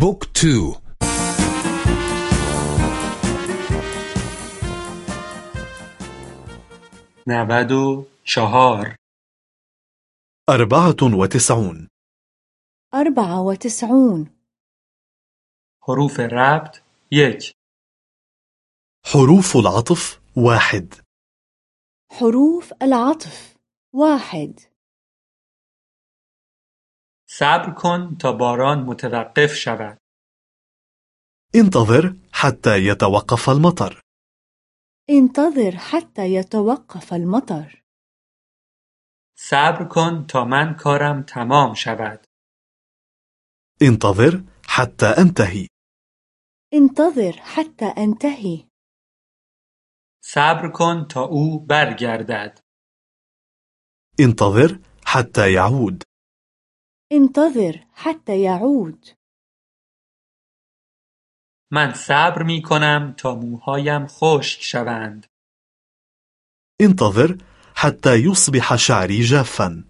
book two. نود و چهار. أربعة وتسعون. أربعة وتسعون. حروف ربط یک. حروف العطف واحد. حروف العطف واحد. صبر کن تا باران متوقف شود. انتظر حتى يتوقف المطر. انتظر حتى يتوقف المطر. صبر کن تا من کارم تمام شود. انتظر حتى أنتهي. انتظر حتى أنتهي. صبر کن تا أو برگردد. انتظر حتى يعود. انتظر حتى يعود. من صبر می کنم تا موهایم خشک شوند. انتظر حتى يصبح شعري جافا.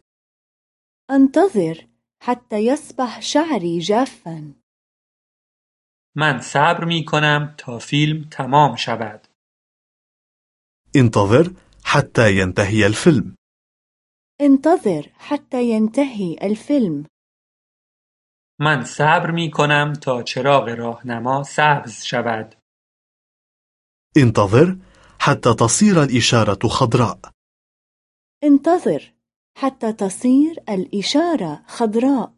انتظر حتى يصبح شعري جافا. من صبر می کنم تا فیلم تمام شود. انتظر حتى ينتهي الفيلم. انتظر حتى ينتهي الفيلم. من صبر می کنم تا چراغ راهنما سبز شود انتظر حتى تصير الإشارة خضراء انتظر حتى تصير الإشارة خضراء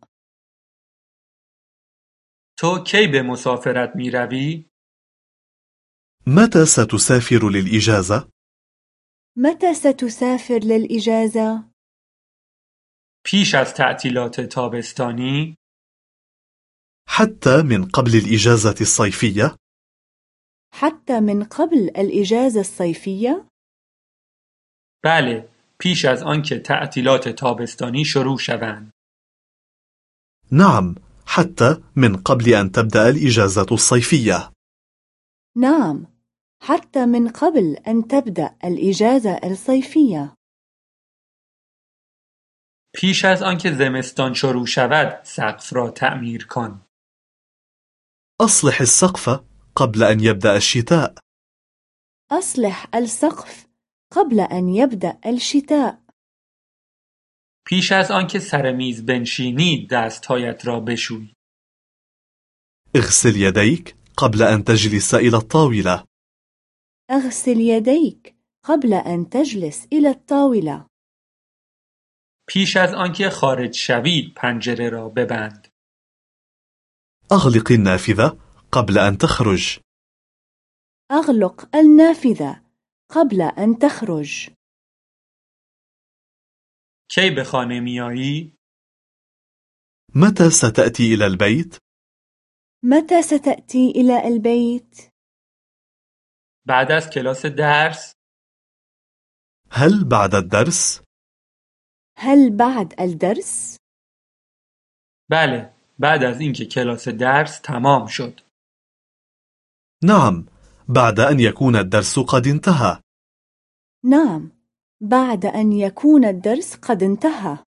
تو کی به مسافرت می روی؟ متى ستسافر للإجازة؟ متى ستسافر للإجازة؟ پیش از تعطیلات تابستانی؟ حتى من قبل الإجازة الصيفية؟ حتى من قبل الإجازة الصيفية؟ بله، پیش از آنکه تعطیلات تابستانی شروع شوند. نعم حتى من قبل أن تبدأ الإجازة الصيفية نعم حتى من قبل أن تبدأ الإجازة الصيفية پیش از آنکه زمستان شروع شود سقف را تعمیر کن أصلح السقف قبل أن يبدأ الشتاء. أصلح السقف قبل أن يبدأ الشتاء. پیش از آنکه سر میز بنشینی دستهایت را بشوی. اغسل يديك قبل أن تجلس إلى الطاولة. أغسل يديك قبل أن تجلس إلى الطاولة. پیش از آنکه خارج شوی پنجره را ببند. أغلق النافذة قبل أن تخرج أغلق النافذة قبل أن تخرج کی به خانه میایی؟ متى ستأتي إلى البيت؟ متى ستأتي إلى البيت؟ بعد از کلاس درس؟ هل بعد الدرس؟ هل بعد الدرس؟ بله، بعد از اینکه کلاس درس تمام شد. نعم بعد أن يكون الدرس قد انتهى. نعم بعد أن يكون الدرس قد انتهى.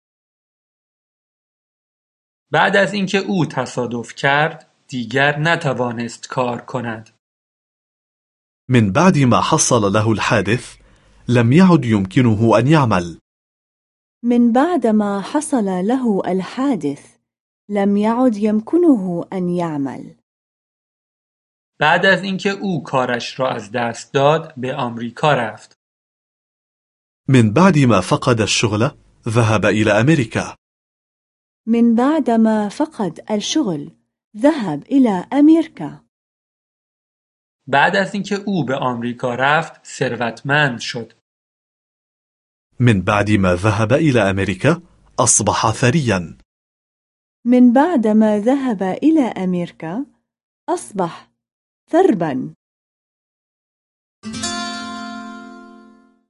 بعد از اینکه او تصادف کرد دیگر نتوانست کار کند. من بعد ما حصل له الحادث لم يعد يمكنه أن يعمل. من بعد ما حصل له الحادث. لم يعد يمكنه أن يعمل. بعد از اینکه او کارش را از دست داد به آمریکا رفت. من بعد ما فقد الشغل ذهب إلى أمريكا. من بعد ما فقد الشغل ذهب إلى أمريكا. بعد از اینکه أو به آمریکا رفت ثروتمند شد. من بعد ما ذهب إلى أمريكا أصبح ثريا. من بعد ما ذهب إلى أمريكا أصبح ثربا.